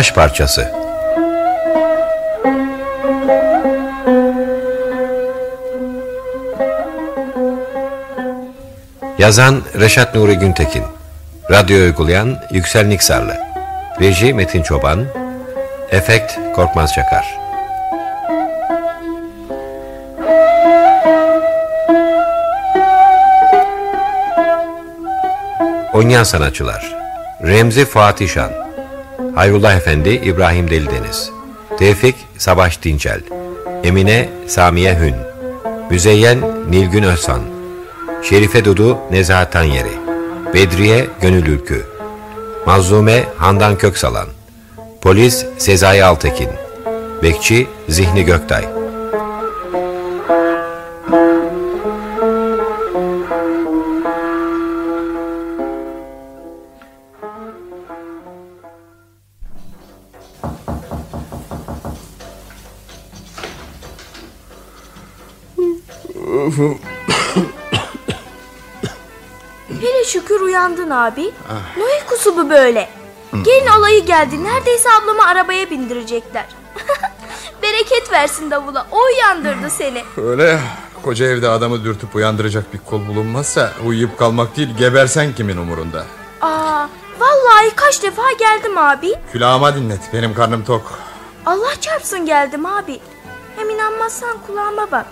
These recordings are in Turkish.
Taş Parçası. Yazan Reşat Nuri Güntekin. Radyo uygulayan Yüksel Niksarlı. Reji Metin Çoban. Efekt Korkmaz Çakar. Oynayan sanatçılar Remzi Fatih Şan Hayrullah Efendi İbrahim Delideniz Tevfik Savaş Dincel Emine Samiye Hün. Müzeyyen Nilgün Özsan Şerife Dudu Nezahat Tanyeri. Bedriye Gönül Ülkü. Mazlume Handan Köksalan. Polis Sezai Altekin. Bekçi Zihni Göktay abi. Ne uykusu bu böyle? Gelin alayı geldi. Neredeyse ablamı arabaya bindirecekler. Bereket versin davula. O uyandırdı seni. Öyle ya. Koca evde adamı dürtüp uyandıracak bir kol bulunmazsa uyuyup kalmak değil gebersen kimin umurunda? Aa, vallahi kaç defa geldim abi. Külahıma dinlet benim karnım tok. Allah çarpsın geldim abi. Hem inanmazsan kulağıma bak.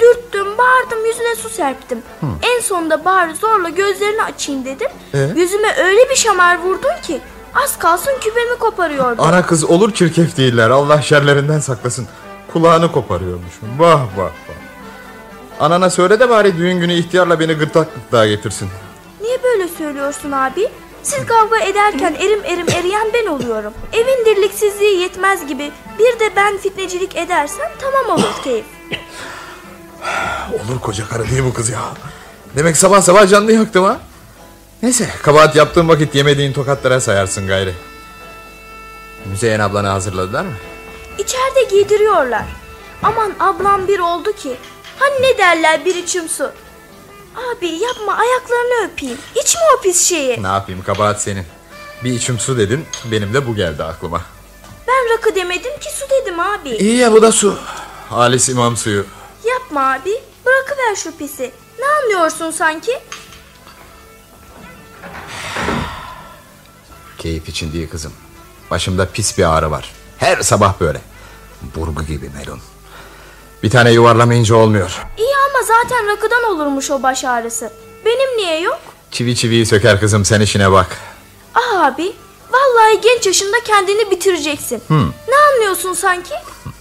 Dürttüm, bağırdım, yüzüne su serptim. En sonunda bağır zorla gözlerini açayım dedim. Ee? Yüzüme öyle bir şamar vurdun ki az kalsın küpemi koparıyordu. Ana kız olur çirkef değiller Allah şerlerinden saklasın. Kulağını koparıyormuşum. Vah vah vah. Anana söyle de bari düğün günü ihtiyarla beni gırtlak gırtlağa getirsin. Niye böyle söylüyorsun abi? Siz kavga ederken erim erim eriyen ben oluyorum. Evin dirliksizliği yetmez gibi bir de ben fitnecilik edersem tamam olur keyif. Olur koca karı değil bu kız ya. Demek sabah sabah canlı yaktım ha. Neyse kabahat yaptığın vakit yemediğin tokatlara sayarsın gayrı. Müzeyyen ablanı hazırladılar mı? İçeride giydiriyorlar. Aman ablam bir oldu ki. Hani ne derler bir içim su. Abi yapma ayaklarını öpeyim. İçme o pis şeyi. Ne yapayım kabahat senin. Bir içim su dedin benim de bu geldi aklıma. Ben rakı demedim ki su dedim abi. İyi ya bu da su. Halis imam suyu. Yapma abi. Bırakıver şu pisi. Ne anlıyorsun sanki? Keyif için değil kızım. Başımda pis bir ağrı var. Her sabah böyle. Burgu gibi melun. Bir tane yuvarlamayınca olmuyor. İyi ama zaten rakıdan olurmuş o baş ağrısı. Benim niye yok? Çivi çiviyi söker kızım sen işine bak. Ah abi. Vallahi genç yaşında kendini bitireceksin. Ne anlıyorsun sanki?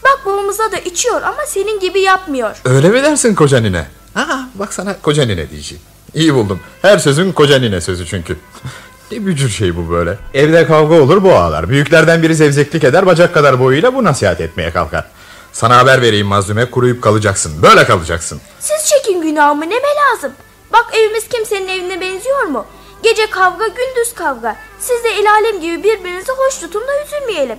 Bak babamıza da içiyor ama senin gibi yapmıyor. Öyle mi dersin koca nine? Ha, bak sana koca nine diyeceğim. İyi buldum. Her sözün koca nine sözü çünkü. ne bücür şey bu böyle. Evde kavga olur bu ağlar. Büyüklerden biri zevzeklik eder bacak kadar boyuyla bu nasihat etmeye kalkar. Sana haber vereyim mazlume kuruyup kalacaksın. Böyle kalacaksın. Siz çekin günahımı neme lazım? Bak evimiz kimsenin evine benziyor mu? Gece kavga gündüz kavga. Siz de el alem gibi birbirinizi hoş tutun da üzülmeyelim.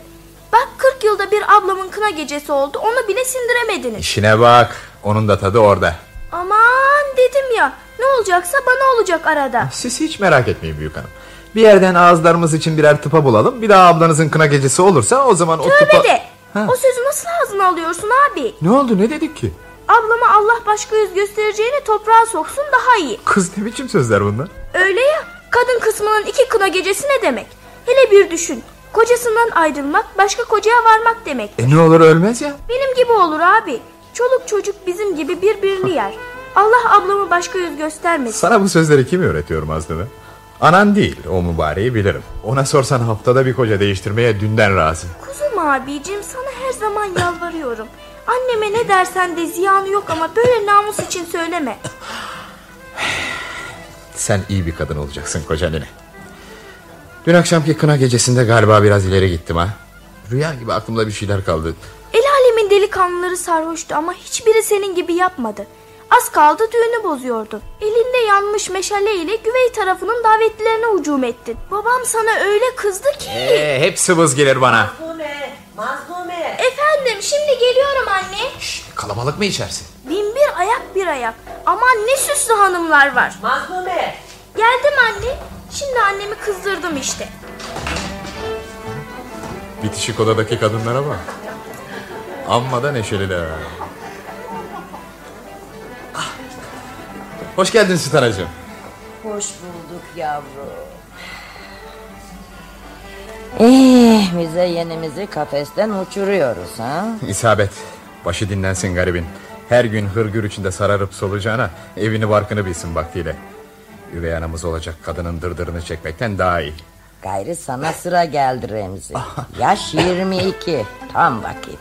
Bak 40 yılda bir ablamın kına gecesi oldu onu bile sindiremediniz. İşine bak. Onun da tadı orada. Aman dedim ya ne olacaksa bana olacak arada. Siz hiç merak etmeyin büyük hanım. Bir yerden ağızlarımız için birer tıpa bulalım. Bir daha ablanızın kına gecesi olursa o zaman o tıpa... Tövbe de. Ha. O sözü nasıl ağzına alıyorsun abi? Ne oldu ne dedik ki? Ablama Allah başka yüz göstereceğini toprağa soksun daha iyi. Kız ne biçim sözler bunlar? Öyle ya kadın kısmının iki kına gecesi ne demek? Hele bir düşün. Kocasından ayrılmak başka kocaya varmak demek. E ne olur ölmez ya. Benim gibi olur abi. Çoluk çocuk bizim gibi birbirini yer. Allah ablamı başka yüz göstermesin. Sana bu sözleri kim öğretiyor Mazlume? Anan değil o mübareği bilirim. Ona sorsan haftada bir koca değiştirmeye dünden razı. Kuzum abicim sana her zaman yalvarıyorum. Anneme ne dersen de ziyanı yok ama böyle namus için söyleme. Sen iyi bir kadın olacaksın koca nene. Dün akşamki kına gecesinde galiba biraz ileri gittim ha. Rüya gibi aklımda bir şeyler kaldı. El alemin delikanlıları sarhoştu ama hiçbiri senin gibi yapmadı. Az kaldı düğünü bozuyordun. Elinde yanmış meşale ile güvey tarafının davetlilerine hücum ettin. Babam sana öyle kızdı ki. Ee, hep sıvız gelir bana. Mazlume, Mazlume. Efendim şimdi geliyorum anne. Şşt, kalabalık mı içersin? Bin bir ayak bir ayak. Aman ne süslü hanımlar var. Mazlume. Geldim anne. Şimdi annemi kızdırdım işte. Bitişik odadaki kadınlara bak. Amma da neşeliler. Ah. Hoş geldin Sitanacığım. Hoş bulduk yavrum. Eh, müzeyyenimizi kafesten uçuruyoruz ha? İsabet. Başı dinlensin garibin. Her gün hırgür içinde sararıp solacağına evini barkını bilsin vaktiyle. Üvey anamız olacak kadının dırdırını çekmekten daha iyi. Gayrı sana sıra geldi Remzi. Yaş 22. Tam vakit.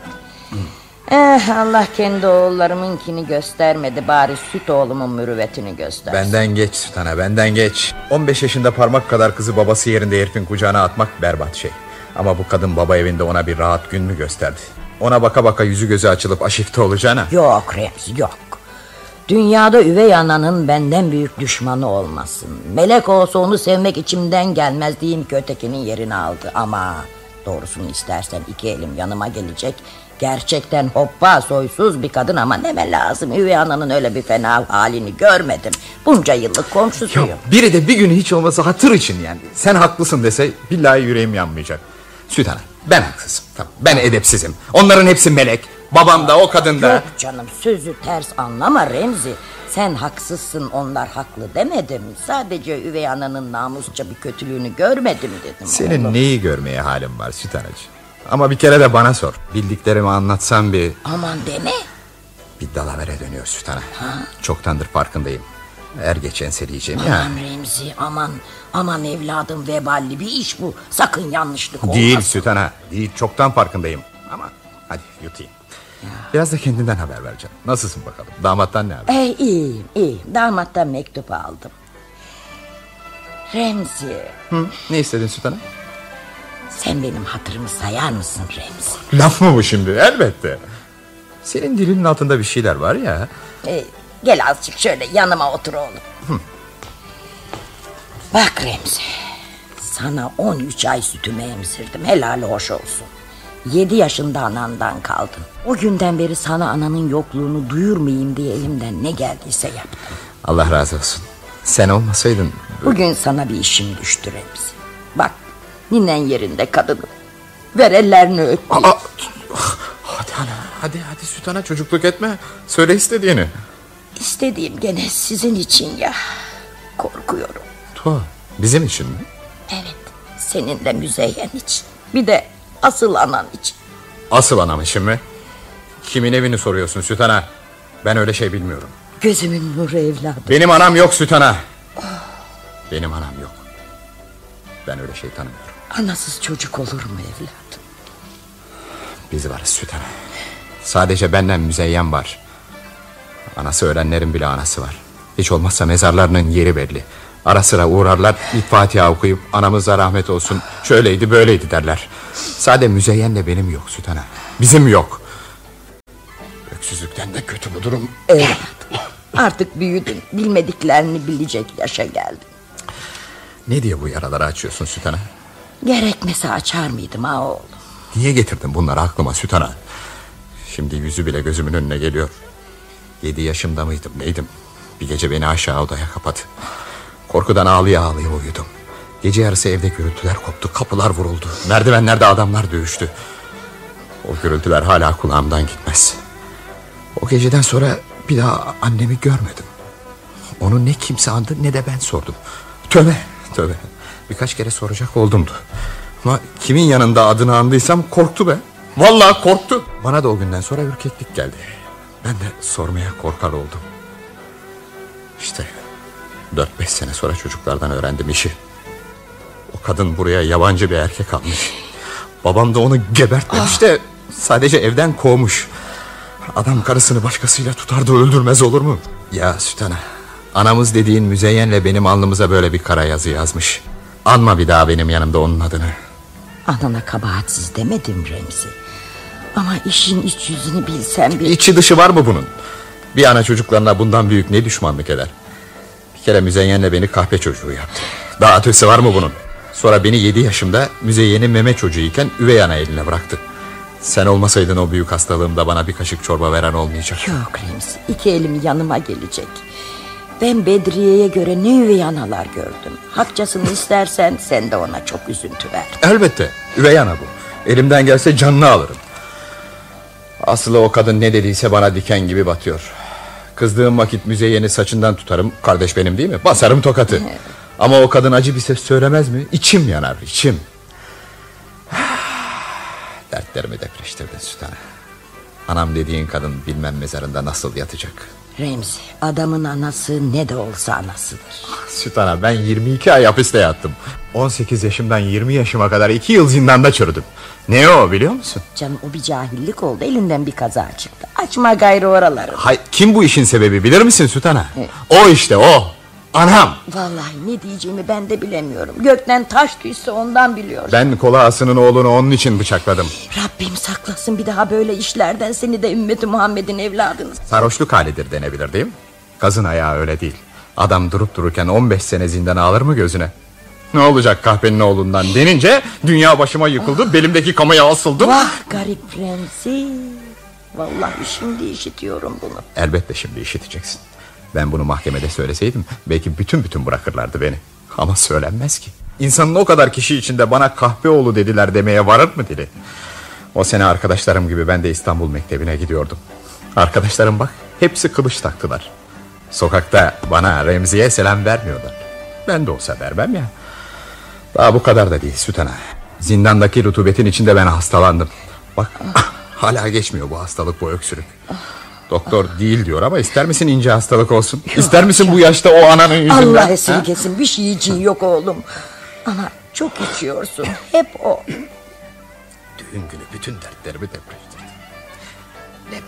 Eh Allah kendi oğullarımınkini göstermedi bari süt oğlumun mürüvvetini göstersin. Benden geç Sultan'a benden geç 15 yaşında parmak kadar kızı babası yerinde herifin kucağına atmak berbat şey Ama bu kadın baba evinde ona bir rahat gün mü gösterdi Ona baka baka yüzü gözü açılıp aşifte olacağına Yok Remzi yok. Dünyada üvey ananın benden büyük düşmanı olmasın. Melek olsa onu sevmek içimden gelmez diyeyim ki ötekinin yerini aldı. Ama doğrusunu istersen iki elim yanıma gelecek. Gerçekten hoppa soysuz bir kadın ama neme lazım. Üvey ananın öyle bir fena halini görmedim. Bunca yıllık komşusuyum. Biri de bir gün hiç olmasa hatır için yani Sen haklısın dese billahi yüreğim yanmayacak Süt Ana ben haksızım tamam, Ben edepsizim Onların hepsi melek Babam da o kadın da Yok canım sözü ters anlama Remzi. Sen haksızsın onlar haklı demedim. Sadece üvey ananın namusça bir kötülüğünü görmedim dedim. Senin oğlum. neyi görmeye halin var Süt Anacığım Ama bir kere de bana sor Bildiklerimi anlatsam bir Aman deme. Bir dalavere dönüyor Süt Ana Çoktandır farkındayım Er geçen seriyeceğim ya Aman Remzi aman aman evladım veballi bir iş bu. Sakın yanlışlık olmasın. Değil Süt Ana Değil çoktan farkındayım Ama hadi yutayım Biraz da kendinden haber vereceğim Nasılsın bakalım damattan ne haber Ey iyiyim iyi. Damattan mektup aldım. Remzi Hı, Ne istedin Süt Ana sen benim hatırımı sayar mısın Remzi? Laf mı bu şimdi elbette Senin dilinin altında bir şeyler var ya Ee, gel azıcık şöyle yanıma otur oğlum. Bak Remzi. Sana 13 ay sütümü emzirdim. Helal hoş olsun. 7 yaşında anandan kaldın. O günden beri sana ananın yokluğunu duyurmayayım diye elimden ne geldiyse yaptım. Allah razı olsun Sen olmasaydın Bugün sana bir işim düştü Remzi. Bak ninen yerinde kadınım. Ver ellerini öp. Aa, Hadi ana hadi hadi Süt Ana çocukluk etme Söyle istediğini İstediğim gene sizin için ya. Korkuyorum. Tuha bizim için mi Evet seninle müzeyyen için. Bir de asıl anan için. Asıl anam için mi? Kimin evini soruyorsun Süt Ana Ben öyle şey bilmiyorum. Gözümün nuru evladım. Benim anam yok Süt Ana Benim anam yok. Ben öyle şey tanımıyorum. Anasız çocuk olur mu evladım? Biz varız Süt Ana Sadece benden müzeyyen var. Anası ölenlerin bile anası var. Hiç olmazsa mezarlarının yeri belli Ara sıra uğrarlar ilk Fatiha okuyup Anamıza rahmet olsun Şöyleydi böyleydi derler Sade müzeyyenle benim yok Süt Ana Bizim yok Öksüzlükten de kötü bu durum Evladım. Artık büyüdün. Bilmediklerini bilecek yaşa geldin. Ne diye bu yaraları açıyorsun Süt Ana Gerekmese açar mıydım ha oğlum? Niye getirdin bunları aklıma Süt Ana Şimdi yüzü bile gözümün önüne geliyor Yedi yaşımda mıydım neydim Bir gece beni aşağı odaya kapadı Korkudan ağlıya ağlıya uyudum. Gece yarısı evde gürültüler koptu Kapılar vuruldu. Merdivenlerde adamlar dövüştü. O gürültüler hala kulağımdan gitmez. O geceden sonra bir daha annemi görmedim. Onu ne kimse andı ne de ben sordum. Tövbe tövbe. Birkaç kere soracak oldumdu. Ama kimin yanında adını andıysam korktu be. Vallahi korktu. Bana da o günden sonra ürkeklik geldi. Ben de sormaya korkar oldum. İşte 4-5 sene sonra çocuklardan öğrendim işi O kadın buraya yabancı bir erkek almış Babam da onu gebertmemiş de Sadece evden kovmuş Adam karısını başkasıyla tutar da öldürmez olur mu? Ya Sütana Anamız dediğin müzeyyenle benim alnımıza böyle bir kara yazı yazmış Anma bir daha benim yanımda onun adını Anana kabahatsiz demedim Remzi. Ama işin iç yüzünü bilsen bir... İçi dışı var mı bunun? Bir ana çocuklarına bundan büyük ne düşmanlık eder? Kere müzeyyenle beni kahpe çocuğu yaptı Daha ötesi var mı bunun? Sonra beni 7 yaşımda müzeyyenin meme çocuğuyken üvey ana eline bıraktı Sen olmasaydın o büyük hastalığımda bana bir kaşık çorba veren olmayacak Yok Remzi iki elim yanıma gelecek. Ben Bedriye'ye göre ne üvey analar gördüm. Hakçasını istersen sen de ona çok üzüntü ver. Elbette üvey ana bu Elimden gelse canını alırım. Aslı o kadın ne dediyse bana diken gibi batıyor. Kızdığım vakit müzeyeni saçından tutarım. Kardeş benim değil mi? Basarım tokatı. Ama o kadın acı bir ses söylemez mi? İçim yanar içim. Dertlerimi depreştirdin Sütana. Anam dediğin kadın bilmem mezarında nasıl yatacak. Remzi adamın anası ne de olsa anasıdır. Sütana ben 22 ay hapiste yattım. 18 yaşımdan 20 yaşıma kadar 2 yıl zindanda çürüdüm. Ne o biliyor musun? Canım o bir cahillik oldu elinden bir kaza çıktı. Açma gayrı oraları. Hay, kim bu işin sebebi bilir misin Sütana? O işte o. Anam. Vallahi ne diyeceğimi ben de bilemiyorum. Gökten taş düşse ondan biliyorum. Ben kola asının oğlunu onun için bıçakladım. Rabbim saklasın bir daha böyle işlerden seni de ümmeti Muhammed'in evladınız. Sarhoşluk halidir denebilir değil mi? Kazın ayağı öyle değil. Adam durup dururken 15 sene zindana alır mı gözüne? Ne olacak kahpenin oğlundan denince dünya başıma yıkıldı. Belimdeki kamaya asıldım. Vah garip Remzi. Vallahi şimdi işitiyorum bunu. Elbette şimdi işiteceksin. Ben bunu mahkemede söyleseydim belki bütün bütün bırakırlardı beni. Ama söylenmez ki. İnsanın o kadar kişi içinde bana kahpe oğlu dediler demeye varır mı dili? O sene arkadaşlarım gibi ben de İstanbul Mektebi'ne gidiyordum. Arkadaşlarım bak hepsi kılıç taktılar. Sokakta bana Remzi'ye selam vermiyorlar. Ben de olsa vermem ya. Daha bu kadar da değil Sütana. Zindandaki rutubetin içinde ben hastalandım. Bak hala geçmiyor bu hastalık bu öksürük. Doktor değil diyor ama ister misin ince hastalık olsun? İster misin bu yaşta o ananın yüzünden? Allah esirgesin bir şey için yok oğlum. Ama çok içiyorsun. Hep o. Düğün günü bütün dertlerimi depreştirdi.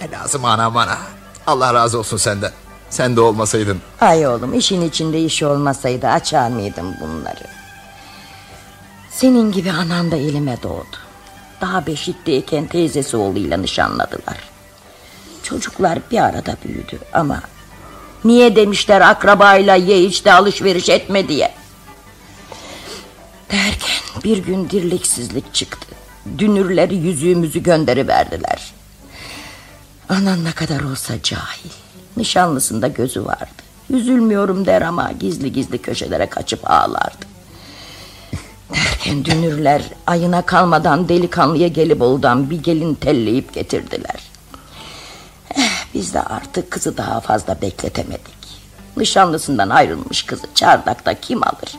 Ne lazım anam bana. Allah razı olsun senden. Sen de olmasaydın. Ay oğlum işin içinde iş olmasaydı açar mıydım bunları? Senin gibi anan da elime doğdu. Daha beşikteyken teyzesi oğluyla nişanladılar. Çocuklar bir arada büyüdü ama... Niye demişler akrabayla ye içte alışveriş etme diye. Derken bir gün dirliksizlik çıktı. Dünürleri yüzüğümüzü gönderiverdiler. Anan ne kadar olsa cahil. Nişanlısında gözü vardı. Üzülmüyorum der ama gizli gizli köşelere kaçıp ağlardı. Derken dünürler ayına kalmadan delikanlıya Gelibolu'dan bir gelin telleyip getirdiler. Biz de artık kızı daha fazla bekletemedik. Nişanlısından ayrılmış kızı çardakta kim alır?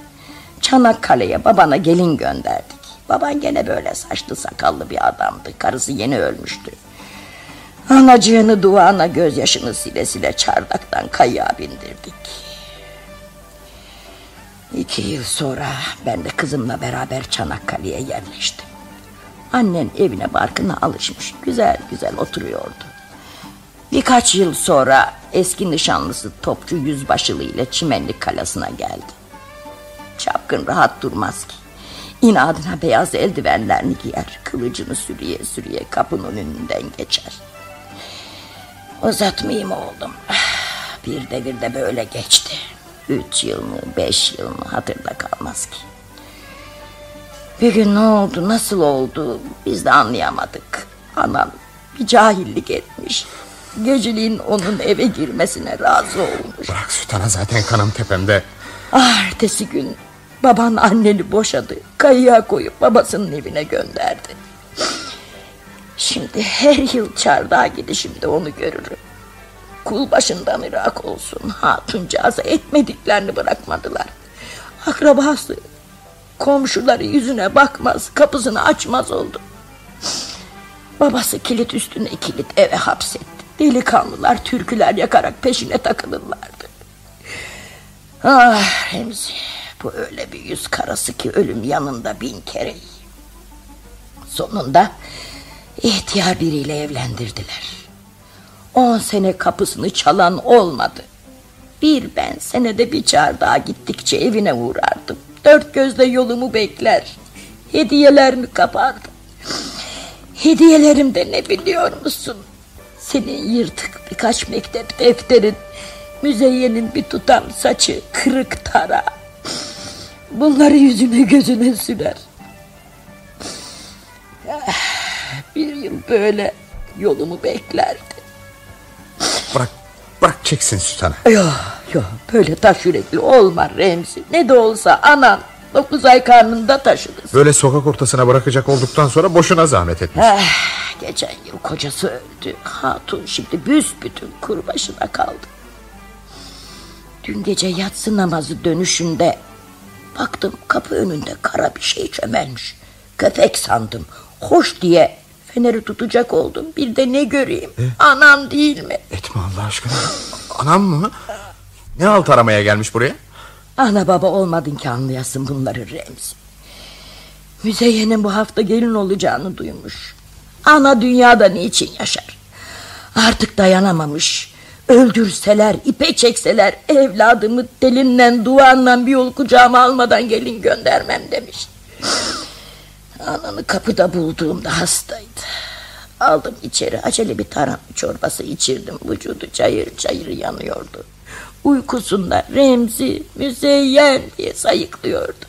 Çanakkale'ye babana gelin gönderdik. Baban gene böyle saçlı sakallı bir adamdı. Karısı yeni ölmüştü. Anacığını duana gözyaşını sile sile çardaktan kayığa bindirdik. İki yıl sonra ben de kızımla beraber Çanakkale'ye yerleştim. Annen evine barkına alışmış. Güzel güzel oturuyordu. Birkaç yıl sonra eski nişanlısı topçu yüzbaşılı ile Çimenlik Kalası'na geldi. Çapkın rahat durmaz ki. İnadına beyaz eldivenlerini giyer. Kılıcını sürüye sürüye kapının önünden geçer. Uzatmayayım oğlum. Bir devirde böyle geçti. Üç yıl mı beş yıl mı hatırda kalmaz ki. Bir gün ne oldu nasıl oldu biz de anlayamadık. Anam bir cahillik etmiş. Geceliğin onun eve girmesine razı olmuş. Bırak Sütana zaten kanım tepemde. Ah, ertesi gün baban anneni boşadı. Kayığa koyup babasının evine gönderdi. Şimdi her yıl çardağa gidişimde onu görürüm. Kul başından Irak olsun. Hatuncağıza etmediklerini bırakmadılar. Akrabası, komşuları yüzüne bakmaz, kapısını açmaz oldu. Babası kilit üstüne kilit eve hapsetti. Delikanlılar türküler yakarak peşine takılırlardı. Ah Remzi, bu öyle bir yüz karası ki ölüm yanında bin kere. Sonunda ihtiyar biriyle evlendirdiler. On sene kapısını çalan olmadı. Bir ben senede bir çardağa gittikçe evine uğrardım. Dört gözle yolumu bekler. Hediyelerini kapardım. Hediyelerim de ne biliyor musun? Senin yırtık birkaç mektep defterin, müzeyyenin bir tutam saçı, kırık tara. Bunları yüzüne gözüne sürer. Ah, Bir yıl böyle yolumu beklerdi. Bırak, bırak çeksin Sütana. Yok yok böyle taş yürekli olma Remzi. Ne de olsa anan Dokuz ay karnında taşıdınız. Böyle sokak ortasına bırakacak olduktan sonra boşuna zahmet etmiş. Eh, geçen yıl kocası öldü. Hatun şimdi büsbütün kuru başına kaldı. Dün gece yatsı namazı dönüşünde baktım kapı önünde kara bir şey çömelmiş. Köpek sandım. Hoş diye feneri tutacak oldum. Bir de ne göreyim? Anam değil mi? Etme Allah aşkına. Anam mı? Ne halt aramaya gelmiş buraya? Ana baba olmadın ki anlayasın bunları Remzi. Müzeyye'nin bu hafta gelin olacağını duymuş. Ana dünyada niçin yaşar? Artık dayanamamış. Öldürseler, ipe çekseler evladımı delinden duanla bir yol kucağıma almadan gelin göndermem demiş. Ananı kapıda bulduğumda hastaydı. Aldım içeri acele bir tarhana çorbası içirdim. Vücudu çayır çayır yanıyordu. Uykusunda Remzi, Müzeyyen diye sayıklıyordu.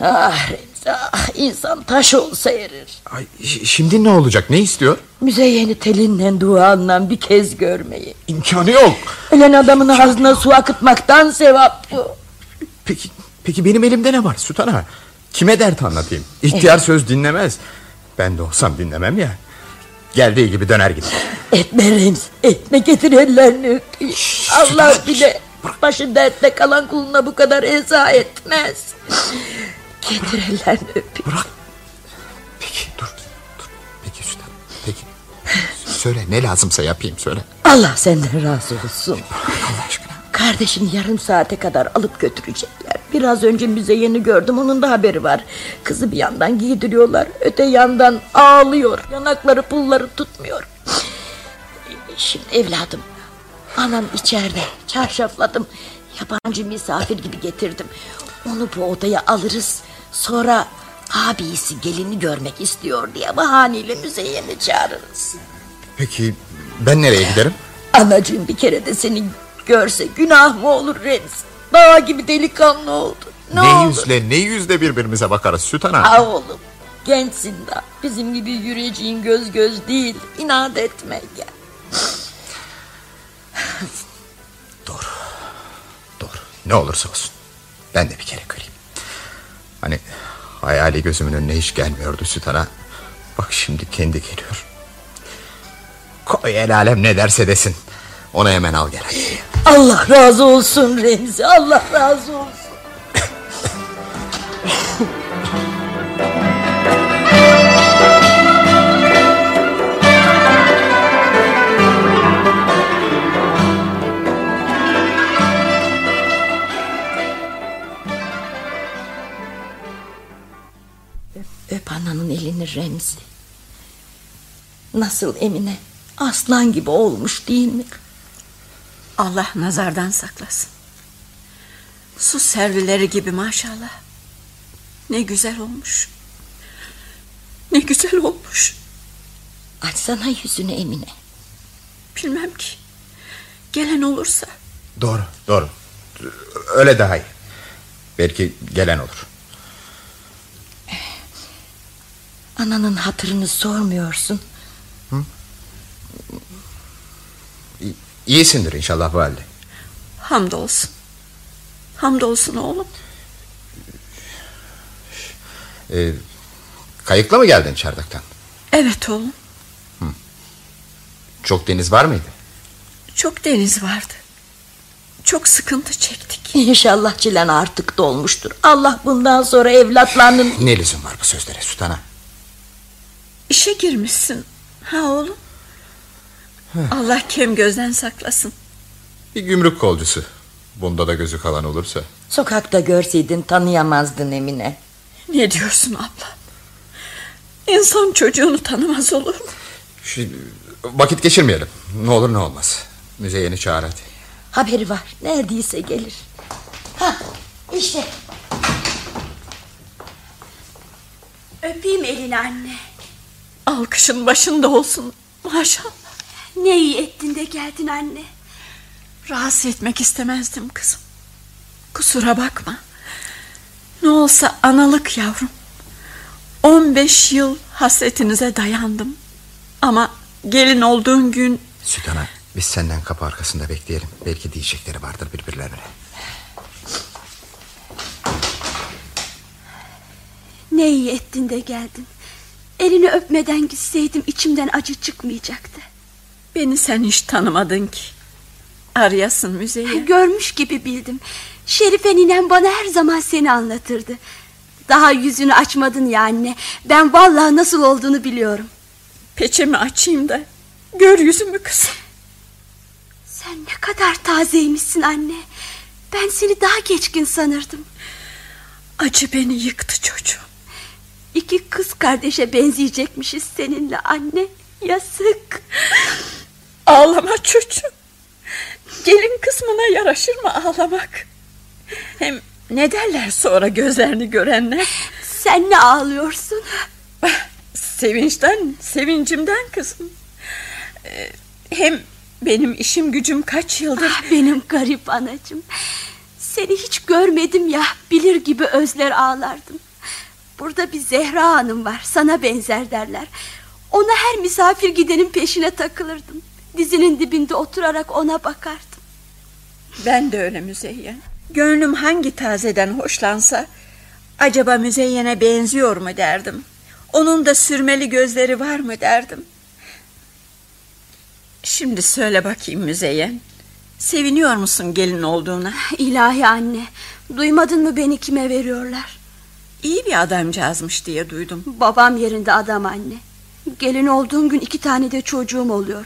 Ah Remzi ah insan taş olsa erir. Ay, şimdi ne olacak? Ne istiyor? Müzeyyeni telinden duanla bir kez görmeyi. İmkanı yok. Ölen adamın ağzına su akıtmaktan sevap bu. Peki, peki benim elimde ne var Sütana? Kime dert anlatayım? İhtiyar söz dinlemez. Ben de olsam dinlemem ya. Geldiği gibi döner gider. Etme Remzi etme getir ellerini öpeyim. Allah bile başı dertte kalan kuluna bu kadar eza etmez. Getir ellerini öpeyim. Bırak. Peki dur. dur. Peki Sütana. Peki. Söyle ne lazımsa yapayım söyle. Allah senden razı olsun. Allah aşkına. Kardeşini yarım saate kadar alıp götürecekler. Biraz önce müzeyeni gördüm onun da haberi var. Kızı bir yandan giydiriyorlar. Öte yandan ağlıyor. Yanakları pulları tutmuyor. Şimdi evladım. Anam içeride. Çarşafladım. Yabancı misafir gibi getirdim. Onu bu odaya alırız. Sonra abisi gelini görmek istiyor diye bahaneyle müzeyeni çağırırız. Peki ben nereye giderim? Anacığım bir kere de seni görse günah mı olur Remzi? Dağ gibi delikanlı oldu. Ne, ne yüzle ne yüzle birbirimize bakarız Sütana. Ha oğlum gençsin daha. Bizim gibi yüreceğin göz göz değil. İnat etme gel. Doğru. Ne olursa olsun. Ben de bir kere göreyim. Hani hayali gözümün önüne hiç gelmiyordu Sütana. Bak şimdi kendi geliyor. Koy el alem ne derse desin. Onu hemen al gel. Allah razı olsun Remzi. Allah razı olsun. Öp, ananın elini Remzi. Nasıl Emine? Aslan gibi olmuş değil mi? Allah nazardan saklasın. Su servileri gibi maşallah. Ne güzel olmuş. Ne güzel olmuş. Açsana yüzünü Emine. Bilmem ki. Gelen olursa. Doğru doğru. Öyle daha iyi. Belki gelen olur. Ananın hatırını sormuyorsun. İ- İyisindir inşallah halde. Hamdolsun. Hamdolsun oğlum. Ee, kayıkla mı geldin çardaktan? Evet oğlum. Çok deniz var mıydı? Çok deniz vardı. Çok sıkıntı çektik. İnşallah çilen artık dolmuştur. Allah bundan sonra evlatlarının... Ne lüzum var bu sözlere Sütana? İşe girmişsin. Ha oğlum. Allah kem gözden saklasın. Bir gümrük kolcusu. Bunda da gözü kalan olursa. Sokakta görseydin tanıyamazdın Emine. Ne diyorsun abla? İnsan çocuğunu tanımaz olur mu? Şu, vakit geçirmeyelim. Ne olur ne olmaz. Müzeyeni çağır hadi. Haberi var. Neredeyse gelir. Ha işte. Öpeyim elini anne. Alkışın başında olsun. Maşallah. Ne iyi ettin de geldin anne. Rahatsız etmek istemezdim kızım. Kusura bakma. Ne olsa analık yavrum. 15 yıl hasretinize dayandım. Ama gelin olduğun gün Sütana biz senden kapı arkasında bekleyelim. Belki diyecekleri vardır birbirlerine. Ne iyi ettin de geldin. Elini öpmeden gitseydim içimden acı çıkmayacaktı. Beni sen hiç tanımadın ki. Arayasın Müzeyyen. Görmüş gibi bildim. Şerife ninem bana her zaman seni anlatırdı. Daha yüzünü açmadın ya anne. Ben vallahi nasıl olduğunu biliyorum. Peçemi açayım da gör yüzümü kızım. Sen ne kadar tazeymişsin anne. Ben seni daha geçkin sanırdım. Acı beni yıktı çocuğum. İki kız kardeşe benzeyecekmişiz seninle anne. Yazık. Ağlama çocuğum. Gelin kısmına yaraşır mı ağlamak? Hem ne derler sonra gözlerini görenler? Sen ne ağlıyorsun? Sevinçten, sevincimden kızım. Ee, Hem benim işim gücüm kaç yıldır... Ah, benim garip anacığım. Seni hiç görmedim ya. Bilir gibi özler ağlardım. Burada bir Zehra Hanım var. Sana benzer derler. Ona her misafir gidenin peşine takılırdım. Dizinin dibinde oturarak ona bakardım. Ben de öyle Müzeyyen. Gönlüm hangi tazeden hoşlansa... ...acaba Müzeyyen'e benziyor mu derdim. Onun da sürmeli gözleri var mı derdim. Şimdi söyle bakayım Müzeyyen. Seviniyor musun gelin olduğuna? İlahi anne. Duymadın mı beni kime veriyorlar? İyi bir adamcağızmış diye duydum. Babam yerinde adam anne. Gelin olduğum gün iki tane de çocuğum oluyor.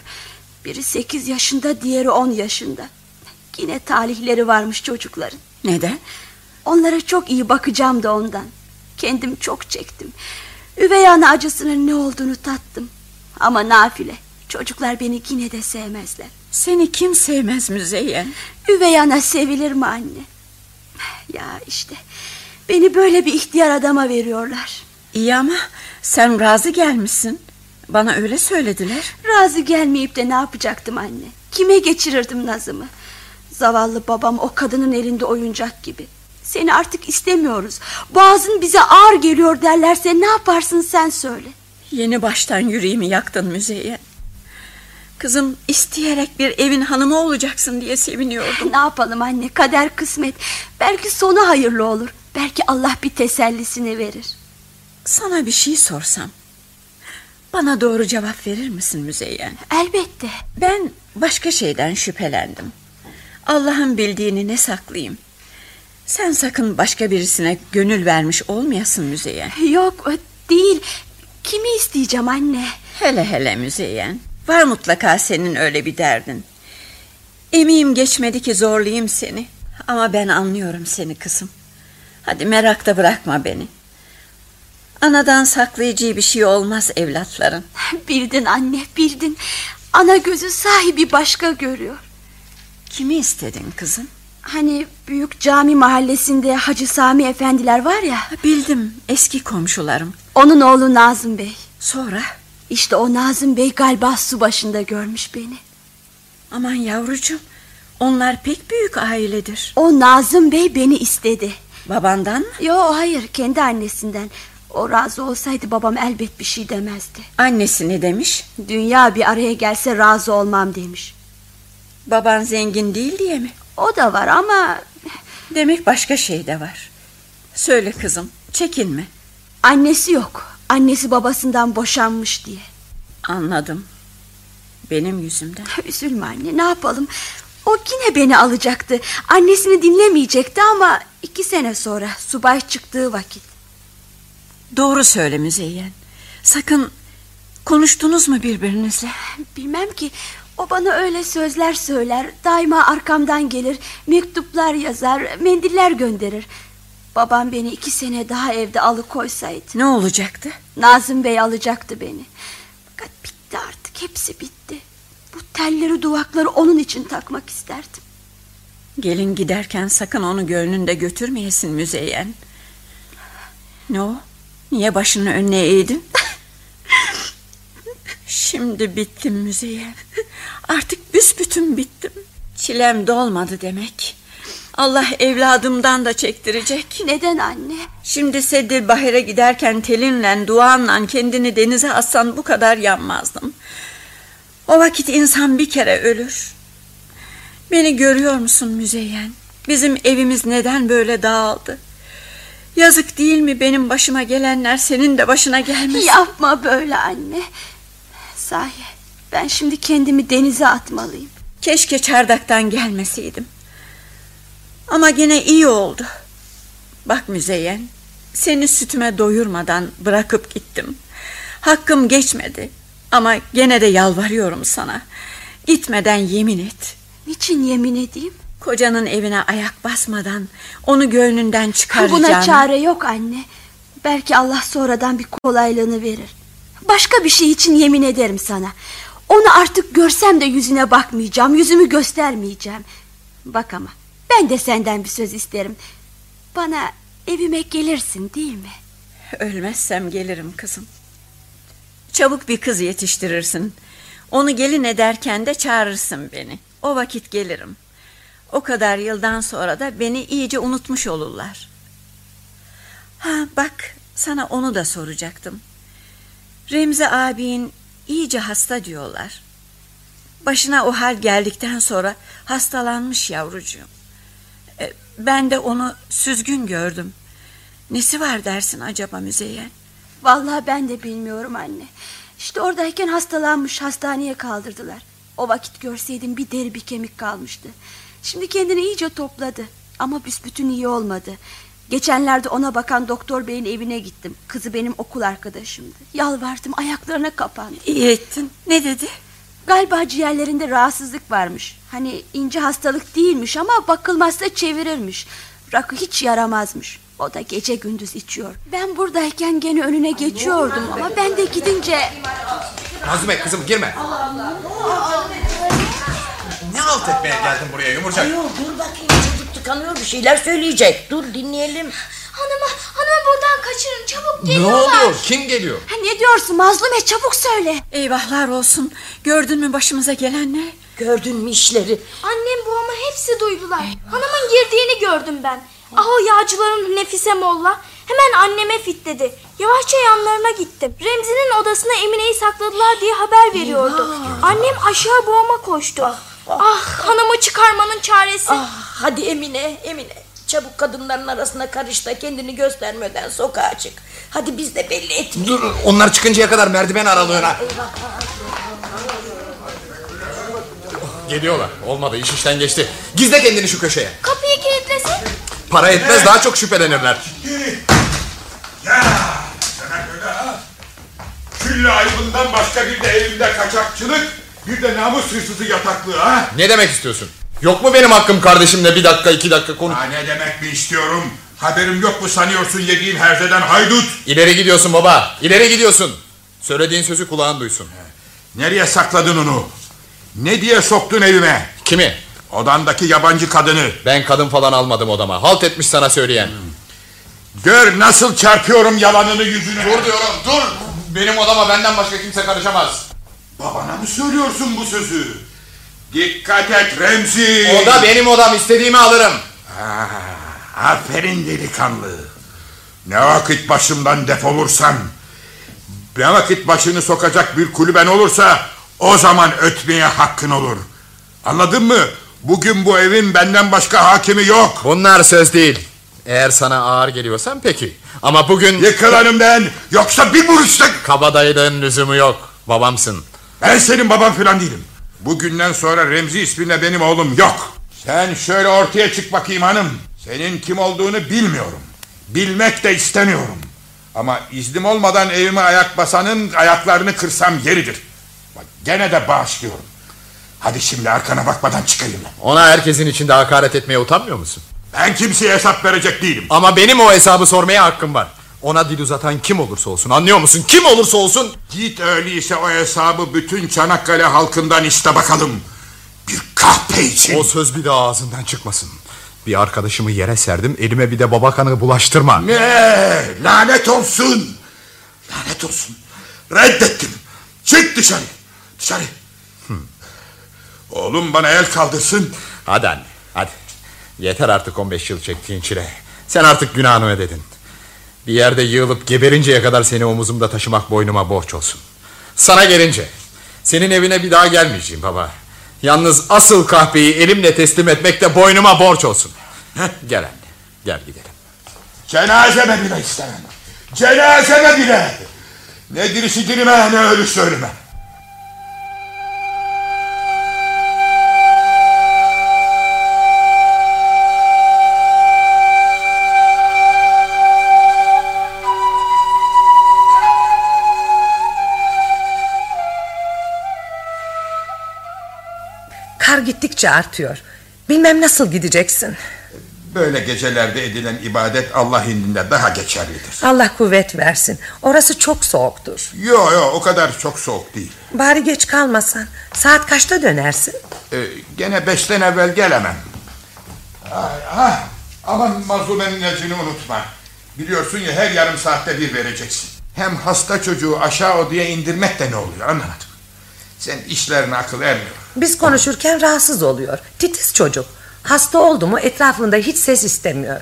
Biri sekiz yaşında, diğeri on yaşında. Yine talihleri varmış çocukların. Neden? Onlara çok iyi bakacağım da ondan. Kendim çok çektim. Üvey ana acısının ne olduğunu tattım. Ama nafile. Çocuklar beni yine de sevmezler. Seni kim sevmez Müzeyyen? Üvey ana sevilir mi anne? Ya işte beni böyle bir ihtiyar adama veriyorlar. İyi ama sen razı gelmişsin. Bana öyle söylediler. Razı gelmeyip de ne yapacaktım anne? Kime geçirirdim Nazım'ı? Zavallı babam o kadının elinde oyuncak gibi. Seni artık istemiyoruz. Boğazın bize ağır geliyor derlerse ne yaparsın sen söyle. Yeni baştan yüreğimi yaktın Müzeyyen. Kızım isteyerek bir evin hanımı olacaksın diye seviniyordum. Ne yapalım anne kader kısmet. Belki sonu hayırlı olur. Belki Allah bir tesellisini verir. Sana bir şey sorsam. Bana doğru cevap verir misin Müzeyyen? Elbette. Ben başka şeyden şüphelendim. Allah'ın bildiğini ne saklayayım? Sen sakın başka birisine gönül vermiş olmayasın Müzeyyen. Yok değil. Kimi isteyeceğim anne? Hele hele Müzeyyen. Var mutlaka senin öyle bir derdin. Emeğim geçmedi ki zorlayayım seni. Ama ben anlıyorum seni kızım. Hadi merakta bırakma beni. Anadan saklayacağı bir şey olmaz evlatların. Bildin anne bildin. Ana gözü sahibi başka görüyor. Kimi istedin kızım? Hani büyük cami mahallesinde Hacı Sami efendiler var ya. Bildim eski komşularım. Onun oğlu Nazım Bey. Sonra? İşte o Nazım Bey galiba su başında görmüş beni. Aman yavrucuğum onlar pek büyük ailedir. O Nazım Bey beni istedi. Babandan mı? Yo hayır kendi annesinden. O razı olsaydı babam elbet bir şey demezdi. Annesi ne demiş? Dünya bir araya gelse razı olmam demiş. Baban zengin değil diye mi? O da var ama... Demek başka şey de var. Söyle kızım çekinme. Annesi yok. Annesi babasından boşanmış diye. Anladım. Benim yüzümden. Üzülme anne ne yapalım. O yine beni alacaktı. Annesini dinlemeyecekti ama iki sene sonra subay çıktığı vakit. Doğru söyle Müzeyyen. Sakın konuştunuz mu birbirinizle? Bilmem ki o bana öyle sözler söyler. Daima arkamdan gelir. Mektuplar yazar. Mendiller gönderir. Babam beni iki sene daha evde alıkoysaydı. Ne olacaktı? Nazım Bey alacaktı beni. Fakat bitti artık hepsi bitti. Bu telleri duvakları onun için takmak isterdim. Gelin giderken sakın onu gönlünde götürmeyesin Müzeyyen. Ne o? Niye başını önüne eğdin? Şimdi bittim Müzeyyen. Artık büsbütün bittim. Çilem dolmadı demek. Allah evladımdan da çektirecek. Neden anne? Şimdi Seddil Bahir'e giderken telinle, duanla kendini denize atsan bu kadar yanmazdım. O vakit insan bir kere ölür. Beni görüyor musun Müzeyyen? Bizim evimiz neden böyle dağıldı? Yazık değil mi benim başıma gelenler senin de başına gelmesin. Yapma böyle anne. Sahi ben şimdi kendimi denize atmalıyım. Keşke çardaktan gelmeseydim. Ama gene iyi oldu. Bak Müzeyyen, seni sütüme doyurmadan bırakıp gittim. Hakkım geçmedi. Ama gene de yalvarıyorum sana. Gitmeden yemin et. Niçin yemin edeyim? Kocanın evine ayak basmadan onu gönlünden çıkaracağını. Buna çare yok anne. Belki Allah sonradan bir kolaylığını verir. Başka bir şey için yemin ederim sana. Onu artık görsem de yüzüne bakmayacağım, yüzümü göstermeyeceğim. Bak ama ben de senden bir söz isterim. Bana evime gelirsin değil mi? Ölmezsem gelirim kızım. Çabuk bir kız yetiştirirsin. Onu gelin ederken de çağırırsın beni. O vakit gelirim. O kadar yıldan sonra da beni iyice unutmuş olurlar. Ha bak sana onu da soracaktım. Remzi abin iyice hasta diyorlar. Başına o hal geldikten sonra hastalanmış yavrucuğum. E, Ben de onu süzgün gördüm. Nesi var dersin acaba Müzeyyen? Vallahi ben de bilmiyorum anne. İşte oradayken hastalanmış hastaneye kaldırdılar. O vakit görseydim bir deri bir kemik kalmıştı. Şimdi kendini iyice topladı. Ama büsbütün iyi olmadı. Geçenlerde ona bakan doktor beyin evine gittim. Kızı benim okul arkadaşımdı. Yalvardım ayaklarına kapandı. İyi ettin. Ne dedi? Galiba ciğerlerinde rahatsızlık varmış. Hani ince hastalık değilmiş ama bakılmazsa çevirirmiş. Rakı hiç yaramazmış. O da gece gündüz içiyor. Ben buradayken gene önüne geçiyordum ama ben de gidince... Nazım Bey kızım girme. Ne alt etmeye geldin buraya yumurcak? Ayol dur bakayım çocuk tıkanıyor bir şeyler söyleyecek. Dur dinleyelim. Hanımı, hanımı buradan kaçırın çabuk Ne geliyorlar. oluyor? Kim geliyor? Ha, ne diyorsun Mazlume çabuk söyle. Eyvahlar olsun. Gördün mü başımıza gelenler? Gördün mü işleri? Annem babamı hepsi duydular. Hanımın girdiğini gördüm ben. Ah o yağcıların Nefise Molla hemen anneme fit dedi. Yavaşça yanlarına gittim. Remzi'nin odasına Emine'yi sakladılar diye haber veriyordu. Annem aşağı boğama koştu. Ah, hanımı çıkarmanın çaresi. Ah hadi Emine Emine. Çabuk kadınların arasına karış da kendini göstermeden sokağa çık. Hadi biz de belli etmeyelim. Dur onlar çıkıncaya kadar merdiven aralığına. Geliyorlar. Olmadı iş işten geçti. Gizle kendini şu köşeye. Kapıyı kilitlesin. Para etmez daha çok şüphelenirler. Ya sana göre ha. Külle ayıbından başka bir de elimde kaçakçılık bir de namus hırsızı yataklığı ha. Ne demek istiyorsun? Yok mu benim hakkım kardeşimle bir dakika iki dakika konu... Ha ne demek mi istiyorum? Haberim yok mu sanıyorsun yediğin herzeden haydut? İleri gidiyorsun baba. ileri gidiyorsun. Söylediğin sözü kulağın duysun. Nereye sakladın onu? Ne diye soktun evime? Kimi? Odandaki yabancı kadını. Ben kadın falan almadım odama. Halt etmiş sana söyleyen. Gör nasıl çarpıyorum yalanını yüzüne. Dur diyorum dur. Benim odama benden başka kimse karışamaz. Babana mı söylüyorsun bu sözü? Dikkat et Remzi. O da benim odam istediğimi alırım. Ha, aferin delikanlı. Ne vakit başımdan defolursan, ne vakit başını sokacak bir kulüben olursa o zaman ötmeye hakkın olur. Anladın mı? Bugün bu evin benden başka hakimi yok. Bunlar söz değil. Eğer sana ağır geliyorsan peki. Ama bugün... Yıkıl önümden yoksa bir vuruşta... Kabadayılığın lüzumu yok. Babamsın. Ben senin baban falan değilim. Bugünden sonra Remzi isminde benim oğlum yok. Sen şöyle ortaya çık bakayım hanım. Senin kim olduğunu bilmiyorum. Bilmek de istemiyorum. Ama iznim olmadan evime ayak basanın ayaklarını kırsam yeridir. Bak gene de bağışlıyorum. Hadi şimdi arkana bakmadan çıkayım. Ona herkesin içinde hakaret etmeye utanmıyor musun? Ben kimseye hesap verecek değilim. Ama benim o hesabı sormaya hakkım var. Ona dil uzatan kim olursa olsun anlıyor musun? Kim olursa olsun. Git öyleyse o hesabı bütün Çanakkale halkından iste bakalım. Bir kahpe için. O söz bir daha ağzından çıkmasın. Bir arkadaşımı yere serdim elime bir de baba kanı bulaştırma. Ne? Lanet olsun. Lanet olsun. Reddettim. Çık dışarı. Dışarı. Oğlum bana el kaldırsın. Hadi anne hadi. Yeter artık 15 yıl çektiğin çile. Sen artık günahını ödedin. Bir yerde yığılıp geberinceye kadar seni omuzumda taşımak boynuma borç olsun. Sana gelince senin evine bir daha gelmeyeceğim baba. Yalnız asıl kahveyi elimle teslim etmek de boynuma borç olsun. Gel anne gel gidelim. Cenazeme bile istemem. Cenazeme bile. Ne dirisi dirime ne ölüsü ölüme. Kar gittikçe artıyor. Bilmem nasıl gideceksin. Böyle gecelerde edilen ibadet Allah indinde daha geçerlidir. Allah kuvvet versin. Orası çok soğuktur. Yo yo o kadar çok soğuk değil. Bari geç kalmasan. Saat kaçta dönersin? Ee, gene beşten evvel gelemem. Ay, ah, aman mazlumenin ilacını unutma. Biliyorsun ya her yarım saatte bir vereceksin. Hem hasta çocuğu aşağı odaya indirmek de ne oluyor anlamadım. Sen işlerine akıl ermiyor. Biz konuşurken rahatsız oluyor. Titiz çocuk. Hasta oldu mu etrafında hiç ses istemiyor.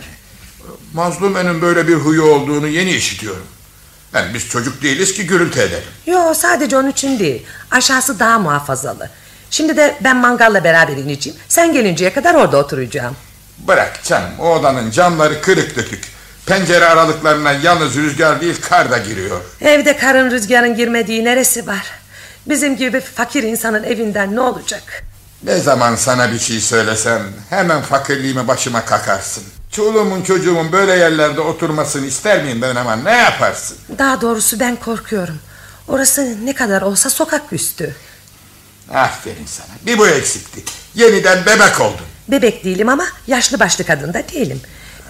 Mazlumenin böyle bir huyu olduğunu yeni işitiyorum. Yani biz çocuk değiliz ki gürültü edelim. Yo sadece onun için değil. Aşağısı daha muhafazalı. Şimdi de ben mangalla beraber ineceğim. Sen gelinceye kadar orada oturacağım. Bırak canım o odanın camları kırık dökük. Pencere aralıklarına yalnız rüzgar değil kar da giriyor. Evde karın rüzgarın girmediği neresi var? Bizim gibi fakir insanın evinden ne olacak? Ne zaman sana bir şey söylesem hemen fakirliğimi başıma kakarsın. Çoluğumun çocuğumun böyle yerlerde oturmasını ister miyim ben ama ne yaparsın? Daha doğrusu ben korkuyorum. Orası ne kadar olsa sokak üstü. Aferin sana bir bu eksikti. Yeniden bebek oldun. Bebek değilim ama yaşlı başlı kadın da değilim.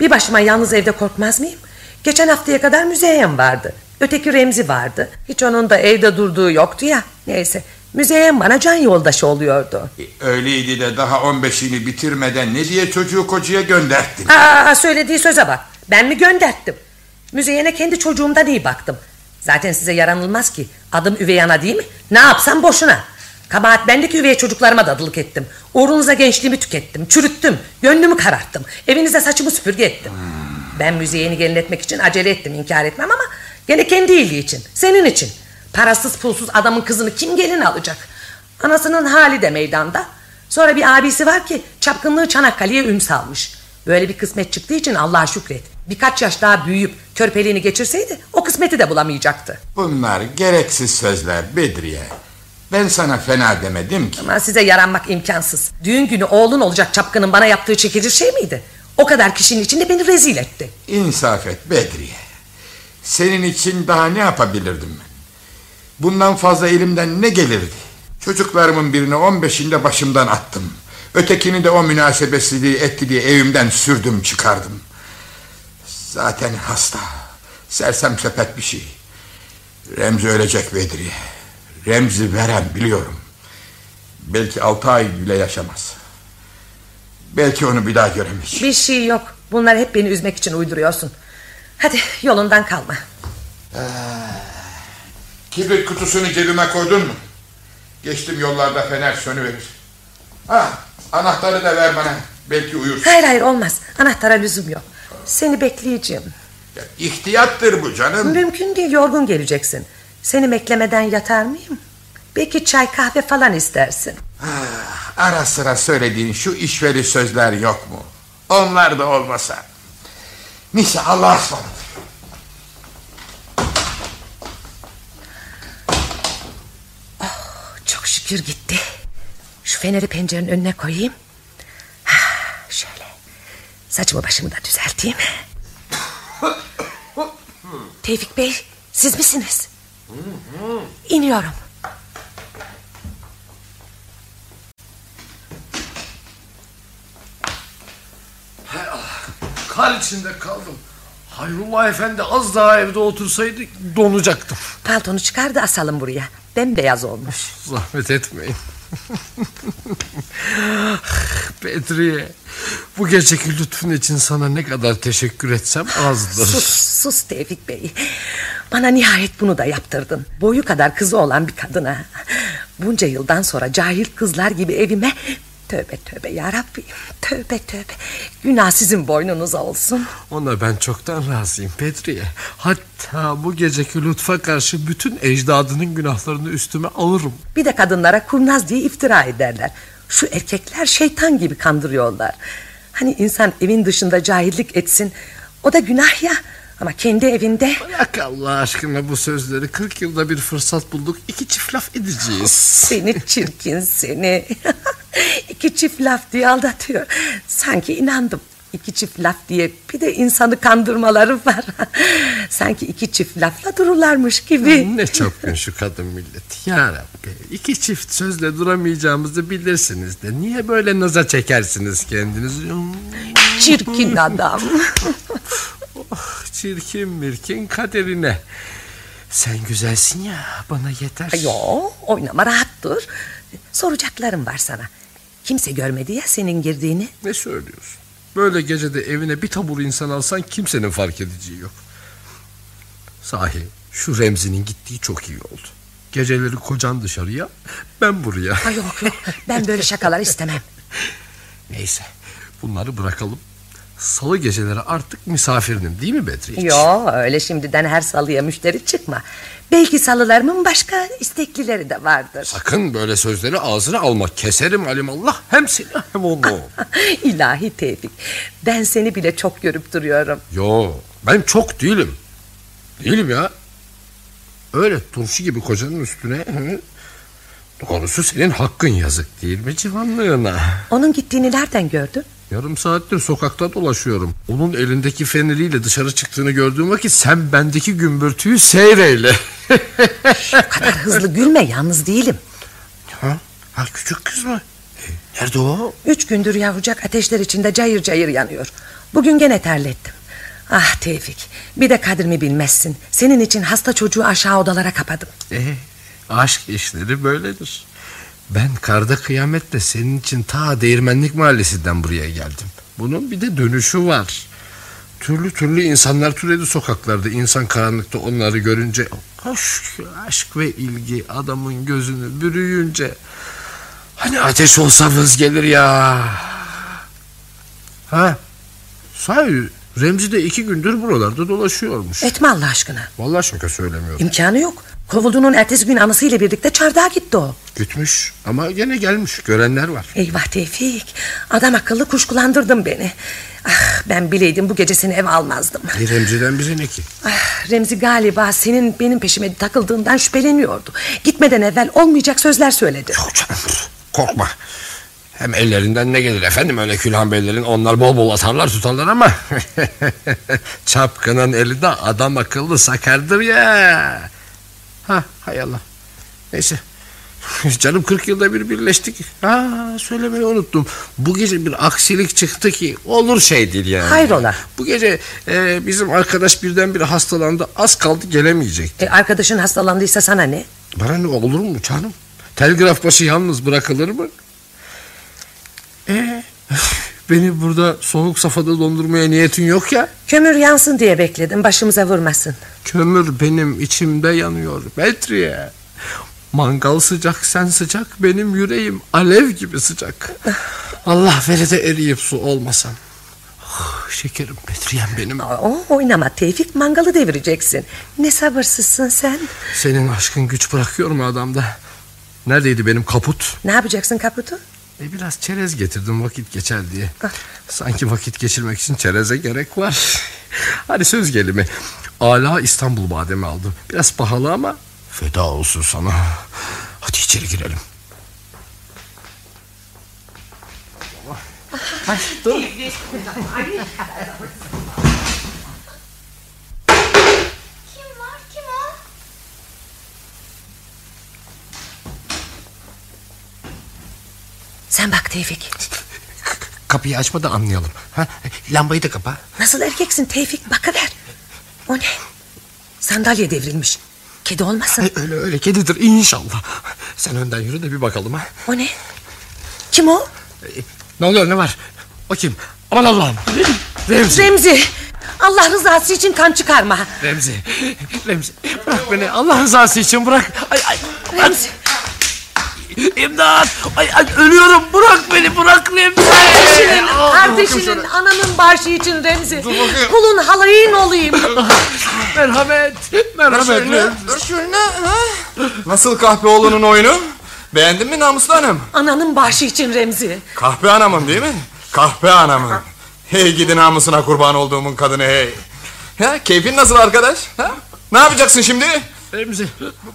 Bir başıma yalnız evde korkmaz mıyım? Geçen haftaya kadar müzeyyen vardı. Öteki Remzi vardı. Hiç onun da evde durduğu yoktu ya. Neyse müzeyyen bana can yoldaşı oluyordu. E, Öyleydi de daha 15'ini bitirmeden ne diye çocuğu kocaya gönderdin? Aa, söylediği söze bak. Ben mi gönderttim? Müzeyene kendi çocuğumdan iyi baktım. Zaten size yaranılmaz ki. Adım üvey ana değil mi? Ne yapsam boşuna. Kabahat bendeki üvey çocuklarıma dadılık ettim. Uğrunuza gençliğimi tükettim, çürüttüm, gönlümü kararttım. Evinize saçımı süpürge ettim. Ben müzeyeni gelin etmek için acele ettim inkar etmem ama... ...gene kendi iyiliği için, senin için. Parasız pulsuz adamın kızını kim gelin alacak? Anasının hali de meydanda. Sonra bir abisi var ki çapkınlığı Çanakkale'ye ün salmış. Böyle bir kısmet çıktığı için Allah'a şükret. Birkaç yaş daha büyüyüp körpeliğini geçirseydi o kısmeti de bulamayacaktı. Bunlar gereksiz sözler Bedriye. Ben sana fena demedim ki. Ama size yaranmak imkansız. Düğün günü oğlun olacak çapkının bana yaptığı çekilir şey miydi? O kadar kişinin içinde beni rezil etti. İnsaf et Bedriye. Senin için daha ne yapabilirdim ben? Bundan fazla elimden ne gelirdi? Çocuklarımın birini on beşinde başımdan attım. Ötekini de o münasebetsizliği etti diye evimden sürdüm çıkardım. Zaten hasta. Sersem sepet bir şey. Remzi ölecek Bedriye. Remzi veren biliyorum. Belki altı ay bile yaşamaz. Belki onu bir daha göremeyeceğim. Bir şey yok. Bunlar hep beni üzmek için uyduruyorsun. Hadi yolundan kalma. Kibrit kutusunu cebime koydun mu? Geçtim yollarda fener sönüverir. Ha, anahtarı da ver bana. Belki uyursun. Hayır hayır olmaz. Anahtara lüzum yok. Seni bekleyeceğim. Ya, ihtiyattır bu canım. Mümkün değil yorgun geleceksin. Seni beklemeden yatar mıyım? Belki çay kahve falan istersin. Ah, ara sıra söylediğin şu işveri sözler yok mu? Onlar da olmasa. Neyse Allah'a ısmarladık. Çok şükür gitti. Şu feneri pencerenin önüne koyayım. Ha, şöyle. Saçımı başımı da düzelteyim. Tevfik Bey siz misiniz? İniyorum. Kar içinde kaldım. Hayrullah Efendi az daha evde otursaydı donacaktım. Paltonu çıkar da asalım buraya. Bembeyaz olmuş. Zahmet etmeyin. Bedriye bu geceki lütfun için sana ne kadar teşekkür etsem azdır. Sus sus Tevfik Bey. Bana nihayet bunu da yaptırdın. Boyu kadar kızı olan bir kadına. Bunca yıldan sonra cahil kızlar gibi evime... Tövbe tövbe yarabbim. Tövbe tövbe. Günah sizin boynunuza olsun. Ona ben çoktan razıyım Bedriye. Hatta bu geceki lütfa karşı bütün ecdadının günahlarını üstüme alırım. Bir de kadınlara kurnaz diye iftira ederler. Şu erkekler şeytan gibi kandırıyorlar. Hani insan evin dışında cahillik etsin... O da günah ya. Ama kendi evinde. Bırak Allah aşkına bu sözleri. 40 yılda bir fırsat bulduk. iki çift laf edeceğiz. Seni çirkin seni. İki çift laf diye aldatıyor. Sanki inandım. İki çift laf diye bir de insanı kandırmaları var. Sanki iki çift lafla dururlarmış gibi. Ne çapkın şu kadın milleti. Ya Rabbi iki çift sözle duramayacağımızı bilirsiniz de. Niye böyle naza çekersiniz kendinizi? Çirkin adam. oh, çirkin mirkin kaderine. Sen güzelsin ya bana yeter. Yo oynama rahat dur. Soracaklarım var sana. Kimse görmedi ya senin girdiğini. Ne söylüyorsun? Böyle gecede evine bir tabur insan alsan kimsenin fark edeceği yok. Sahi şu Remzi'nin gittiği çok iyi oldu. Geceleri kocan dışarıya ben buraya. Ha, yok yok ben böyle şakalar istemem. Neyse bunları bırakalım. Salı geceleri artık misafirinim değil mi Bedriye? Yo öyle şimdiden her salıya müşteri çıkma. Belki salılarımın başka isteklileri de vardır. Sakın böyle sözleri ağzına alma. Keserim alimallah hem seni hem onu. İlahi Tevfik. Ben seni bile çok görüp duruyorum. Yo ben çok değilim. Değilim ya. Öyle turşu gibi kocanın üstüne... Doğrusu senin hakkın yazık değil mi civanlığına? Onun gittiğini nereden gördün? Yarım saattir sokakta dolaşıyorum. Onun elindeki feneriyle dışarı çıktığını gördüğüm vakit sen bendeki gümbürtüyü seyreyle. o kadar hızlı gülme yalnız değilim. Ha, ha küçük kız mı? E, nerede o? Üç gündür yavrucak ateşler içinde cayır cayır yanıyor. Bugün gene terlettim. Ah Tevfik bir de kadrimi bilmezsin. Senin için hasta çocuğu aşağı odalara kapadım. E, aşk işleri böyledir. Ben karda kıyametle senin için ta Değirmenlik Mahallesi'nden buraya geldim. Bunun bir de dönüşü var. Türlü türlü insanlar türedi sokaklarda. İnsan karanlıkta onları görünce aşk, aşk ve ilgi adamın gözünü bürüyünce hani ateş olsa vız gelir ya. Ha, sahi Remzi de iki gündür buralarda dolaşıyormuş. Etme Allah aşkına. Vallahi şaka söylemiyorum. İmkanı yok. Kovulduğunun ertesi gün anısıyla birlikte çardağa gitti o. Gitmiş ama gene gelmiş görenler var. Eyvah Tevfik. Adam akıllı kuşkulandırdın beni. Ah, ben bileydim bu gece seni eve almazdım. E, Remzi'den bize ne ki? Ah, Remzi galiba senin benim peşime takıldığından şüpheleniyordu. Gitmeden evvel olmayacak sözler söyledi. Yok canım korkma. Hem ellerinden ne gelir efendim öyle külhan beylerin onlar bol bol atarlar tutarlar ama çapkının eli de adam akıllı sakardır ya. Ha hay Allah. Neyse. Canım 40 yılda bir birleştik. Ha söylemeyi unuttum. Bu gece bir aksilik çıktı ki olur şey değil yani. Hayrola? Bu gece e, bizim arkadaş birdenbire hastalandı. Az kaldı gelemeyecek. E, arkadaşın hastalandıysa sana ne? Bana ne olur mu canım? Telgraf başı yalnız bırakılır mı? Ee, beni burada soğuk safhada dondurmaya niyetin yok ya. Kömür yansın diye bekledim başımıza vurmasın. Kömür benim içimde yanıyor Bedriye. Mangal sıcak sen sıcak benim yüreğim alev gibi sıcak. Allah vere de eriyip su olmasam. Oh, şekerim Bedriyem benim. O, oynama Tevfik mangalı devireceksin. Ne sabırsızsın sen. Senin aşkın güç bırakıyor mu adamda? Neredeydi benim kaput? Ne yapacaksın kaputu? E biraz çerez getirdim vakit geçer diye. Sanki vakit geçirmek için çereze gerek var. Hadi söz gelimi. Ala İstanbul bademi aldım. Biraz pahalı ama feda olsun sana. Hadi içeri girelim. Ay, dur. Kim var kim o? Sen bak Tevfik. Kapıyı açma da anlayalım. Ha? Lambayı da kapa. Nasıl erkeksin Tevfik bakıver. O ne? Sandalye devrilmiş. Kedi olmasın. Ay, öyle öyle kedidir inşallah. Sen önden yürü de bir bakalım ha. O ne? Kim o? Ne oluyor ne var? O kim? Aman Allah'ım. Remzi. Remzi. Allah rızası için kan çıkarma. Remzi. Remzi. Bırak beni Allah rızası için bırak. Ay, ay. Remzi. İmdat. Ay, ay, ölüyorum. Bırak beni bırak Remzi. Kardeşinin, Aa, kardeşinin ananın başı için Remzi. Dur bakayım. Kulun halayın olayım. Merhamet. Merhamet Remzi. Dur şöyle ha? Nasıl kahpeoğlunun oyunu? Beğendin mi namuslu hanım? Ananın başı için Remzi. Kahpe anamın değil mi? Kahpe anamın. Hey gidi namusuna kurban olduğumun kadını hey. Ya keyfin nasıl arkadaş? Ha? Ne yapacaksın şimdi? Remzi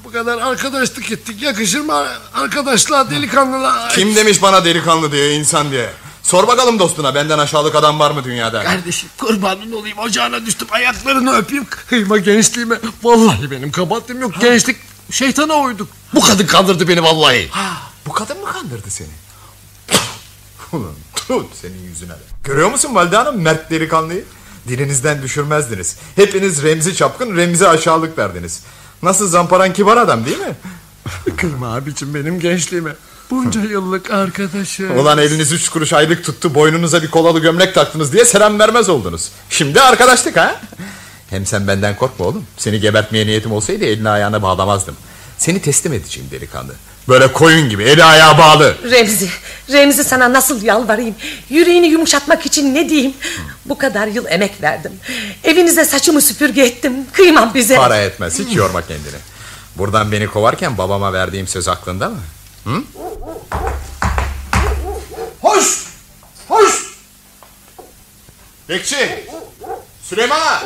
bu kadar arkadaşlık ettik yakışır mı arkadaşlar delikanlılar? Kim demiş bana delikanlı diye insan diye? Sor bakalım dostuna benden aşağılık adam var mı dünyada? Kardeşim kurbanın olayım ocağına düştüm ayaklarını öpeyim. Kıyma gençliğime. Vallahi benim kabahatim yok gençlik şeytana uyduk. Bu kadın kandırdı beni vallahi. Ha, bu kadın mı kandırdı seni? Ulan tut senin yüzüne. Görüyor musun Valide Hanım mert delikanlıyı? Dilinizden düşürmezdiniz. Hepiniz Remzi çapkın Remzi aşağılık verdiniz. Nasıl zamparan kibar adam değil mi? Kırma abicim benim gençliğime. Bunca yıllık arkadaşım. Ulan eliniz üç kuruş aylık tuttu boynunuza bir kolalı gömlek taktınız diye selam vermez oldunuz. Şimdi arkadaşlık ha? Hem sen benden korkma oğlum. Seni gebertmeye niyetim olsaydı elini ayağına bağlamazdım. Seni teslim edeceğim delikanlı. Böyle koyun gibi eli ayağı bağlı. Remzi, Remzi sana nasıl yalvarayım? Yüreğini yumuşatmak için ne diyeyim? Bu kadar yıl emek verdim. Evinize saçımı süpürge ettim. Kıymam bize. Para etmez hiç yorma kendini. Buradan beni kovarken babama verdiğim söz aklında mı? Hı? Hoş! Hoş! Bekçi! Süleyman ağa!